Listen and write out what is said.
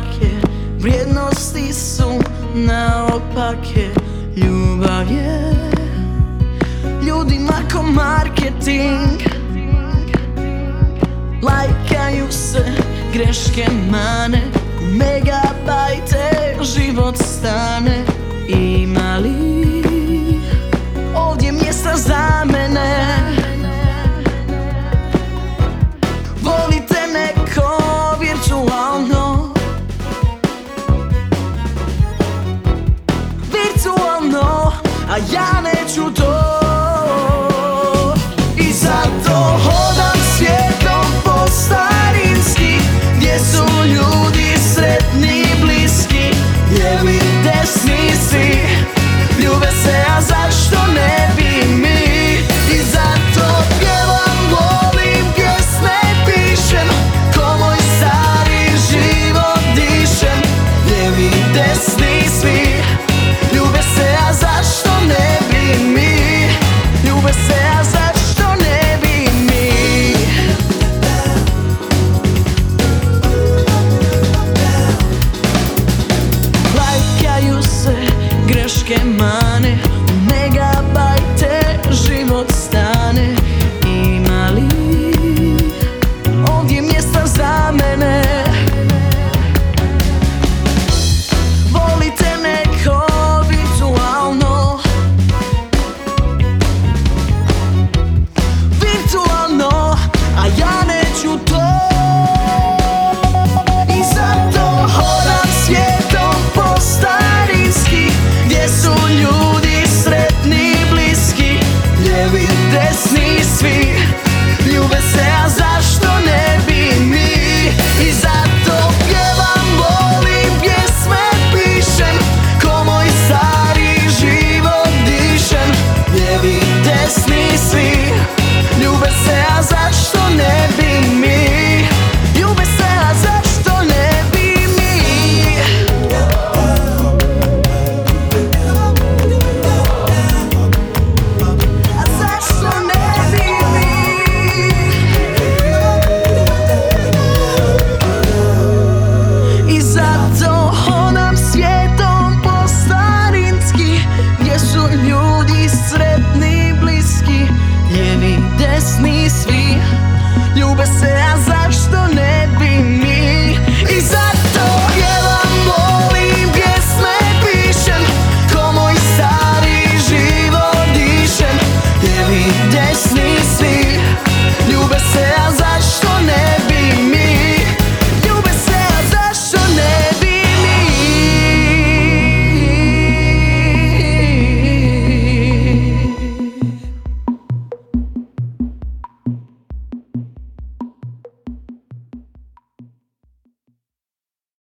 lake Vrijednosti su naopake. Ljubav je ljudima ko marketing. Lajkaju se greške mane. Megabajte život stane ja neću to You been